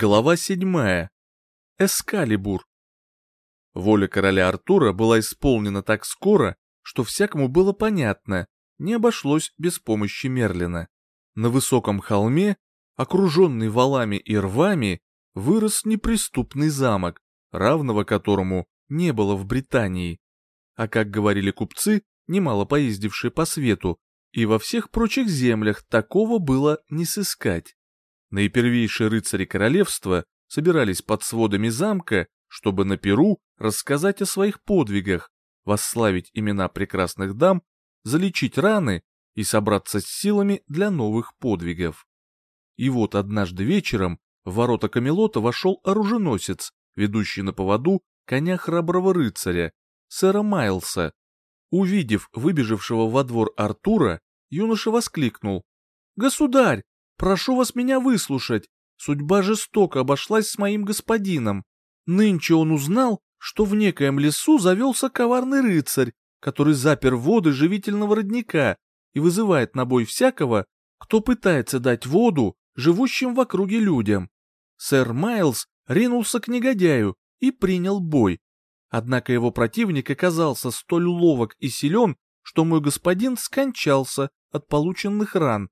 Глава седьмая. Эскалибур. Воля короля Артура была исполнена так скоро, что всякому было понятно, не обошлось без помощи Мерлина. На высоком холме, окруженный валами и рвами, вырос неприступный замок, равного которому не было в Британии. А как говорили купцы, немало поездившие по свету, и во всех прочих землях такого было не сыскать. Наипервейшие рыцари королевства собирались под сводами замка, чтобы на Перу рассказать о своих подвигах, восславить имена прекрасных дам, залечить раны и собраться с силами для новых подвигов. И вот однажды вечером в ворота Камелота вошел оруженосец, ведущий на поводу коня храброго рыцаря, сэра Майлса. Увидев выбежавшего во двор Артура, юноша воскликнул. «Государь, Прошу вас меня выслушать. Судьба жестоко обошлась с моим господином. Нынче он узнал, что в некоем лесу завелся коварный рыцарь, который запер воды живительного родника и вызывает на бой всякого, кто пытается дать воду живущим в округе людям. Сэр Майлз ринулся к негодяю и принял бой. Однако его противник оказался столь ловок и силен, что мой господин скончался от полученных ран.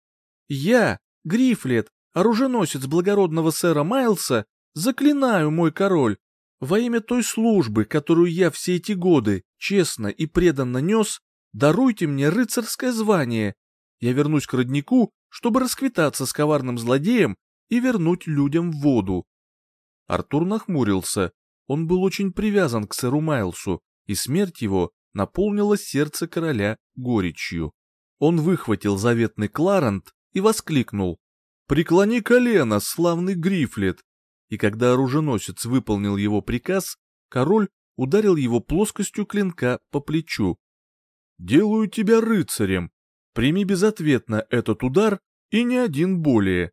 Я, Грифлет, оруженосец благородного сэра Майлса, заклинаю, мой король, во имя той службы, которую я все эти годы честно и преданно нес, даруйте мне рыцарское звание. Я вернусь к роднику, чтобы расквитаться с коварным злодеем и вернуть людям воду. Артур нахмурился. Он был очень привязан к сэру Майлсу, и смерть его наполнила сердце короля горечью. Он выхватил заветный Кларент и воскликнул «Преклони колено, славный Грифлет!» И когда оруженосец выполнил его приказ, король ударил его плоскостью клинка по плечу. «Делаю тебя рыцарем. Прими безответно этот удар и ни один более.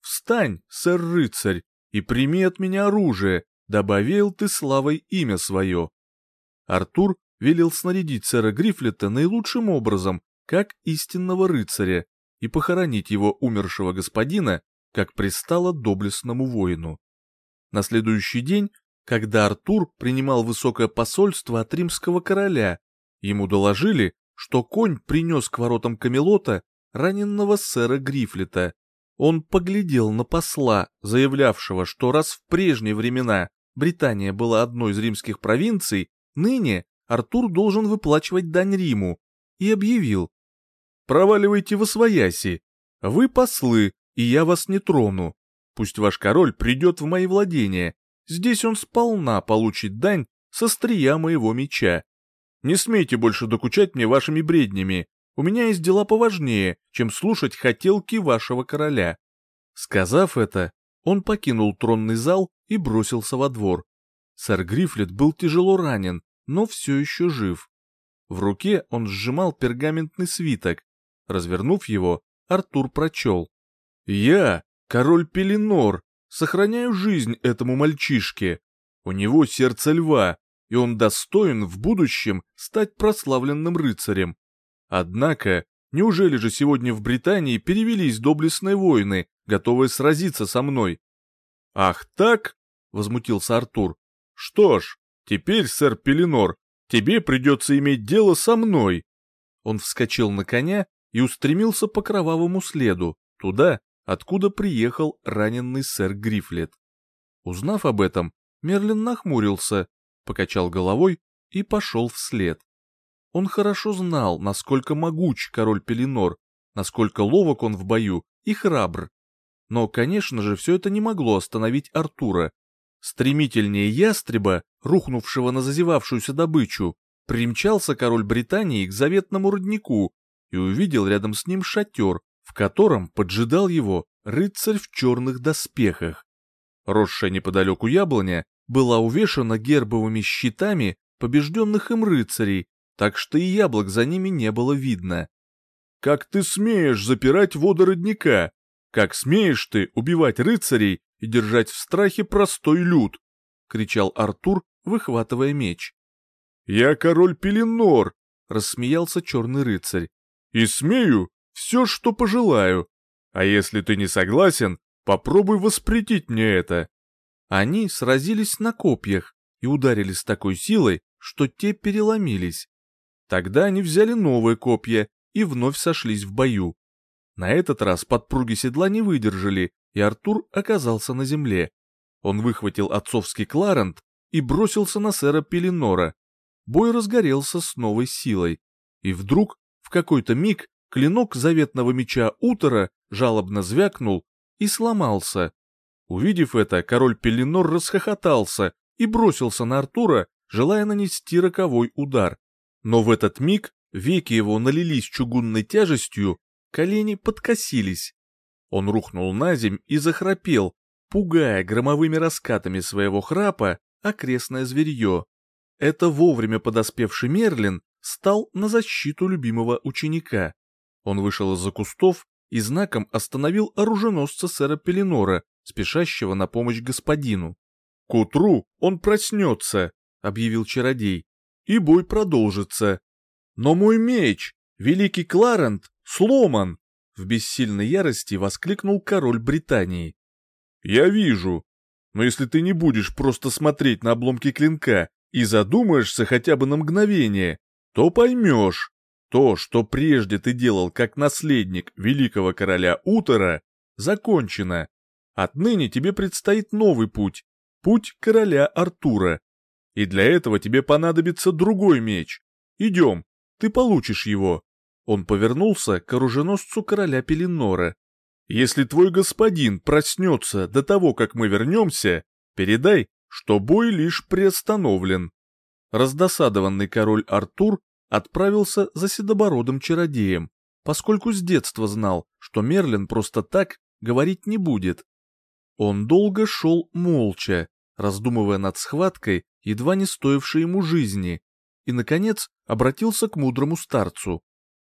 Встань, сэр-рыцарь, и прими от меня оружие, добавил ты славой имя свое». Артур велел снарядить сэра Грифлета наилучшим образом, как истинного рыцаря, и похоронить его умершего господина, как пристало доблестному воину. На следующий день, когда Артур принимал высокое посольство от римского короля, ему доложили, что конь принес к воротам Камелота раненного сэра Грифлета. Он поглядел на посла, заявлявшего, что раз в прежние времена Британия была одной из римских провинций, ныне Артур должен выплачивать дань Риму, и объявил, Проваливайте во свояси. Вы послы, и я вас не трону. Пусть ваш король придет в мои владения. Здесь он сполна получит дань со стрия моего меча. Не смейте больше докучать мне вашими бреднями. У меня есть дела поважнее, чем слушать хотелки вашего короля». Сказав это, он покинул тронный зал и бросился во двор. Сэр Грифлет был тяжело ранен, но все еще жив. В руке он сжимал пергаментный свиток, Развернув его, Артур прочел. «Я, король Пеленор, сохраняю жизнь этому мальчишке. У него сердце льва, и он достоин в будущем стать прославленным рыцарем. Однако, неужели же сегодня в Британии перевелись доблестные воины, готовые сразиться со мной?» «Ах так?» — возмутился Артур. «Что ж, теперь, сэр Пеленор, тебе придется иметь дело со мной». Он вскочил на коня и устремился по кровавому следу, туда, откуда приехал раненый сэр Грифлет. Узнав об этом, Мерлин нахмурился, покачал головой и пошел вслед. Он хорошо знал, насколько могуч король Пеленор, насколько ловок он в бою и храбр. Но, конечно же, все это не могло остановить Артура. Стремительнее ястреба, рухнувшего на зазевавшуюся добычу, примчался король Британии к заветному роднику, и увидел рядом с ним шатер, в котором поджидал его рыцарь в черных доспехах. Росшая неподалеку яблоня была увешана гербовыми щитами побежденных им рыцарей, так что и яблок за ними не было видно. «Как ты смеешь запирать воды родника? Как смеешь ты убивать рыцарей и держать в страхе простой люд?» — кричал Артур, выхватывая меч. «Я король Пеленор!» — рассмеялся черный рыцарь и смею все, что пожелаю. А если ты не согласен, Попробуй воспретить мне это. Они сразились на копьях и ударили с такой силой, что те переломились. Тогда они взяли новые копья и вновь сошлись в бою. На этот раз подпруги седла не выдержали, и Артур оказался на земле. Он выхватил отцовский кларент и бросился на сэра Пеленора. Бой разгорелся с новой силой. И вдруг, в какой-то миг, клинок заветного меча Утора жалобно звякнул и сломался. Увидев это, король Пеленор расхохотался и бросился на Артура, желая нанести роковой удар. Но в этот миг веки его налились чугунной тяжестью, колени подкосились. Он рухнул на земь и захрапел, пугая громовыми раскатами своего храпа окрестное зверье. Это вовремя подоспевший Мерлин стал на защиту любимого ученика. Он вышел из-за кустов и знаком остановил оруженосца сэра Пеленора, спешащего на помощь господину. «К утру он проснется», — объявил чародей, — «и бой продолжится. Но мой меч, великий Кларент, сломан!» В бессильной ярости воскликнул король Британии. «Я вижу. Но если ты не будешь просто смотреть на обломки клинка и задумаешься хотя бы на мгновение, то поймешь, то, что прежде ты делал как наследник великого короля Утора, закончено. Отныне тебе предстоит новый путь, путь короля Артура. И для этого тебе понадобится другой меч. Идем, ты получишь его. Он повернулся к оруженосцу короля Пеленора. Если твой господин проснется до того, как мы вернемся, передай, что бой лишь приостановлен. Раздосадованный король Артур отправился за седобородым чародеем, поскольку с детства знал, что Мерлин просто так говорить не будет. Он долго шел молча, раздумывая над схваткой, едва не стоившей ему жизни, и, наконец, обратился к мудрому старцу.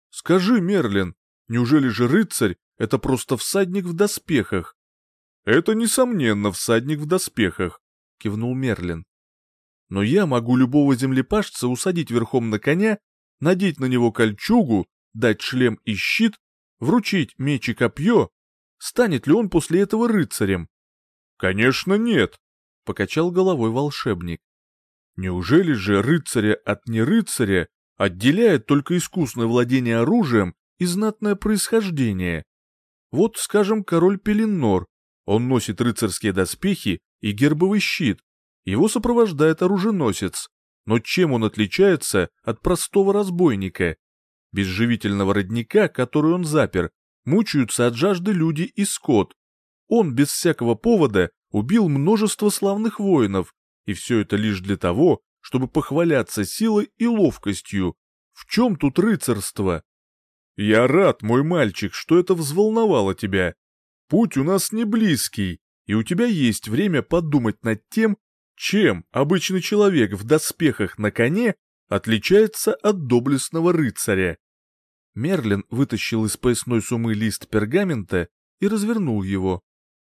«Скажи, Мерлин, неужели же рыцарь это просто всадник в доспехах. Это, несомненно, всадник в доспехах, кивнул Мерлин. Но я могу любого землепашца усадить верхом на коня, надеть на него кольчугу, дать шлем и щит, вручить меч и копье. Станет ли он после этого рыцарем? Конечно, нет, покачал головой волшебник. Неужели же рыцаря от нерыцаря отделяет только искусное владение оружием и знатное происхождение? Вот, скажем, король Пеленор. Он носит рыцарские доспехи и гербовый щит. Его сопровождает оруженосец. Но чем он отличается от простого разбойника? Без живительного родника, который он запер, мучаются от жажды люди и скот. Он без всякого повода убил множество славных воинов, и все это лишь для того, чтобы похваляться силой и ловкостью. В чем тут рыцарство? «Я рад, мой мальчик, что это взволновало тебя. Путь у нас не близкий, и у тебя есть время подумать над тем, чем обычный человек в доспехах на коне отличается от доблестного рыцаря». Мерлин вытащил из поясной сумы лист пергамента и развернул его.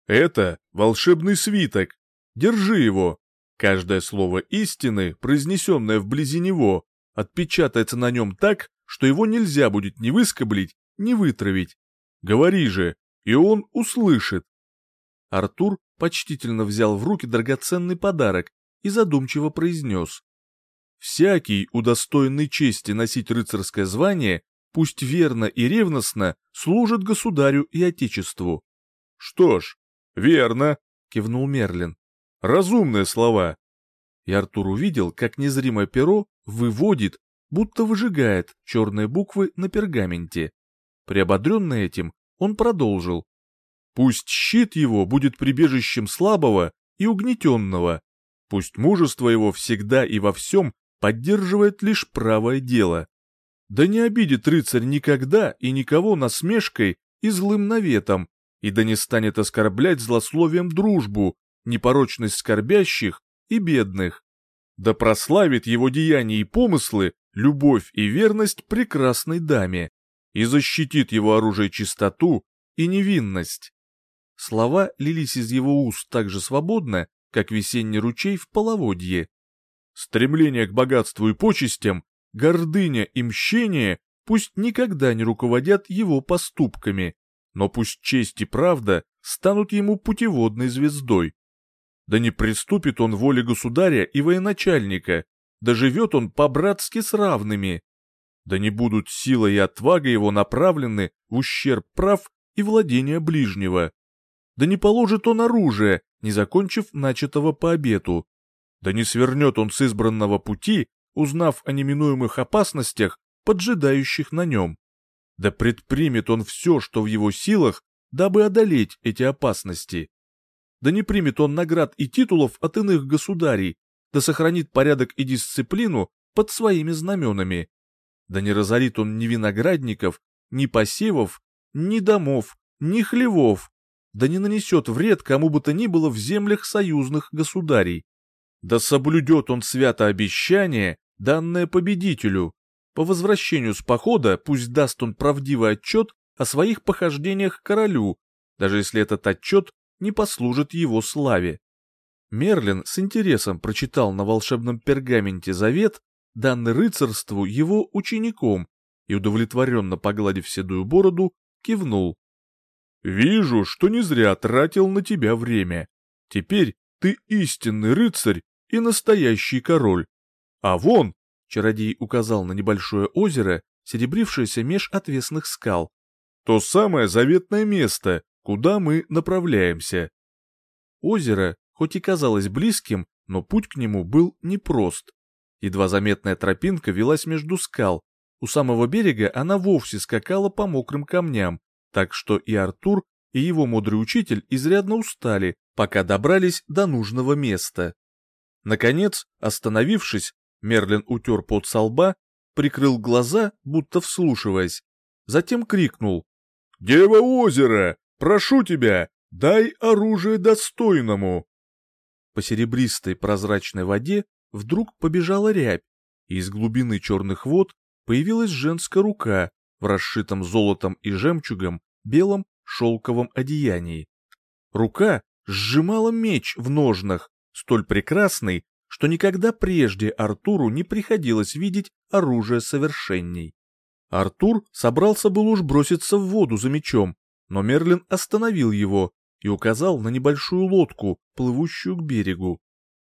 «Это волшебный свиток. Держи его. Каждое слово истины, произнесенное вблизи него, отпечатается на нем так, что его нельзя будет ни выскоблить, ни вытравить. Говори же, и он услышит. Артур почтительно взял в руки драгоценный подарок и задумчиво произнес. «Всякий, удостоенный чести носить рыцарское звание, пусть верно и ревностно служит государю и отечеству». «Что ж, верно», — кивнул Мерлин. «Разумные слова». И Артур увидел, как незримое перо выводит будто выжигает черные буквы на пергаменте. Приободренный этим, он продолжил. Пусть щит его будет прибежищем слабого и угнетенного. Пусть мужество его всегда и во всем поддерживает лишь правое дело. Да не обидит рыцарь никогда и никого насмешкой и злым наветом, и да не станет оскорблять злословием дружбу, непорочность скорбящих и бедных. Да прославит его деяния и помыслы любовь и верность прекрасной даме и защитит его оружие чистоту и невинность. Слова лились из его уст так же свободно, как весенний ручей в половодье. Стремление к богатству и почестям, гордыня и мщение пусть никогда не руководят его поступками. но пусть честь и правда станут ему путеводной звездой. Да не приступит он воле государя и военачальника, да живет он по-братски с равными. Да не будут сила и отвага его направлены в ущерб прав и владения ближнего. Да не положит он оружие, не закончив начатого по обету. Да не свернет он с избранного пути, узнав о неминуемых опасностях, поджидающих на нем. Да предпримет он все, что в его силах, дабы одолеть эти опасности. Да не примет он наград и титулов от иных государей, да сохранит порядок и дисциплину под своими знаменами. Да не разорит он ни виноградников, ни посевов, ни домов, ни хлевов, да не нанесет вред кому бы то ни было в землях союзных государей. Да соблюдет он свято обещание, данное победителю. По возвращению с похода пусть даст он правдивый отчет о своих похождениях королю, даже если этот отчет не послужит его славе. Мерлин с интересом прочитал на волшебном пергаменте завет, данный рыцарству его учеником, и, удовлетворенно погладив седую бороду, кивнул. «Вижу, что не зря тратил на тебя время. Теперь ты истинный рыцарь и настоящий король. А вон, чародей указал на небольшое озеро, серебрившееся меж отвесных скал, то самое заветное место, куда мы направляемся. Озеро, хоть и казалось близким, но путь к нему был непрост. Едва заметная тропинка велась между скал, у самого берега она вовсе скакала по мокрым камням, так что и Артур, и его мудрый учитель изрядно устали, пока добрались до нужного места. Наконец, остановившись, Мерлин утер пот со лба, прикрыл глаза, будто вслушиваясь, затем крикнул «Дева озера, прошу тебя, дай оружие достойному!» По серебристой прозрачной воде вдруг побежала рябь, и из глубины черных вод появилась женская рука в расшитом золотом и жемчугом белом шелковом одеянии. Рука сжимала меч в ножнах, столь прекрасный, что никогда прежде Артуру не приходилось видеть оружие совершенней. Артур собрался был уж броситься в воду за мечом, но Мерлин остановил его и указал на небольшую лодку, плывущую к берегу.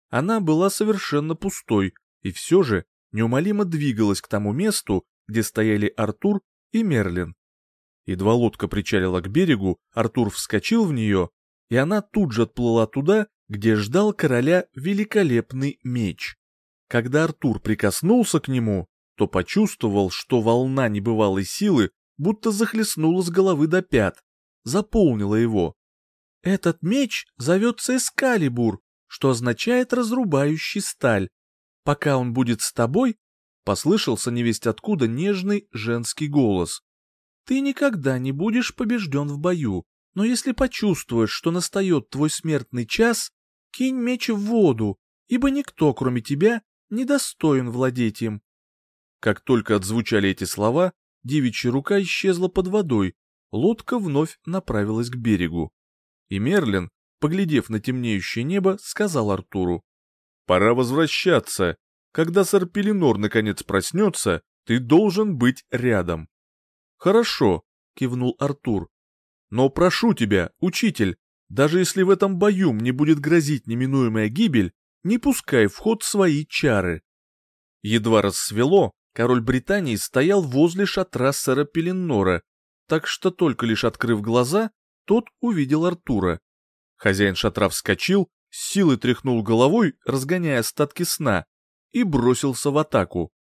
Она была совершенно пустой и все же неумолимо двигалась к тому месту, где стояли Артур и Мерлин. Едва лодка причалила к берегу, Артур вскочил в нее, и она тут же отплыла туда, где ждал короля великолепный меч. Когда Артур прикоснулся к нему, то почувствовал, что волна небывалой силы будто захлестнула с головы до пят, заполнила его. Этот меч зовется Эскалибур, что означает разрубающий сталь. Пока он будет с тобой, послышался невесть откуда нежный женский голос. Ты никогда не будешь побежден в бою, но если почувствуешь, что настает твой смертный час, кинь меч в воду, ибо никто, кроме тебя, не достоин владеть им. Как только отзвучали эти слова, девичья рука исчезла под водой, лодка вновь направилась к берегу. И Мерлин, поглядев на темнеющее небо, сказал Артуру, «Пора возвращаться. Когда сэр Пеленор наконец проснется, ты должен быть рядом». «Хорошо», — кивнул Артур. «Но прошу тебя, учитель, даже если в этом бою мне будет грозить неминуемая гибель, не пускай в ход свои чары». Едва рассвело, король Британии стоял возле шатра сэра Пеленора, так что только лишь открыв глаза, тот увидел Артура. Хозяин шатра вскочил, силой тряхнул головой, разгоняя остатки сна, и бросился в атаку.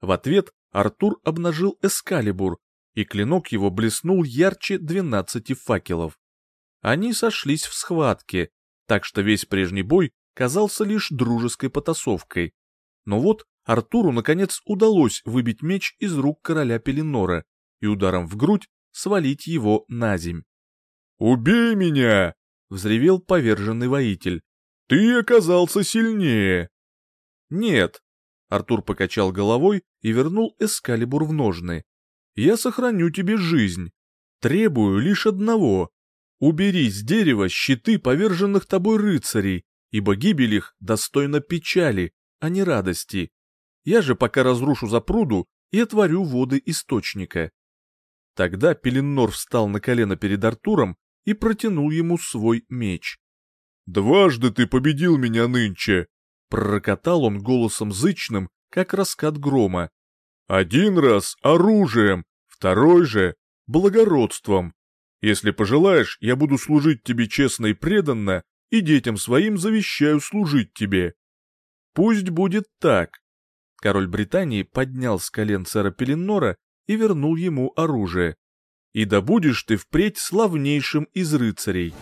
В ответ Артур обнажил эскалибур, и клинок его блеснул ярче двенадцати факелов. Они сошлись в схватке, так что весь прежний бой казался лишь дружеской потасовкой. Но вот Артуру наконец удалось выбить меч из рук короля Пеленора и ударом в грудь свалить его на земь. «Убей меня!» — взревел поверженный воитель. «Ты оказался сильнее!» «Нет!» — Артур покачал головой и вернул эскалибур в ножны я сохраню тебе жизнь. Требую лишь одного. Убери с дерева щиты поверженных тобой рыцарей, ибо гибель их достойна печали, а не радости. Я же пока разрушу запруду и отворю воды источника. Тогда Пеленор встал на колено перед Артуром и протянул ему свой меч. «Дважды ты победил меня нынче!» Пророкотал он голосом зычным, как раскат грома. «Один раз оружием, второй же благородством. Если пожелаешь, я буду служить тебе честно и преданно, и детям своим завещаю служить тебе». «Пусть будет так». Король Британии поднял с колен сэра Пеленора и вернул ему оружие. «И да будешь ты впредь славнейшим из рыцарей».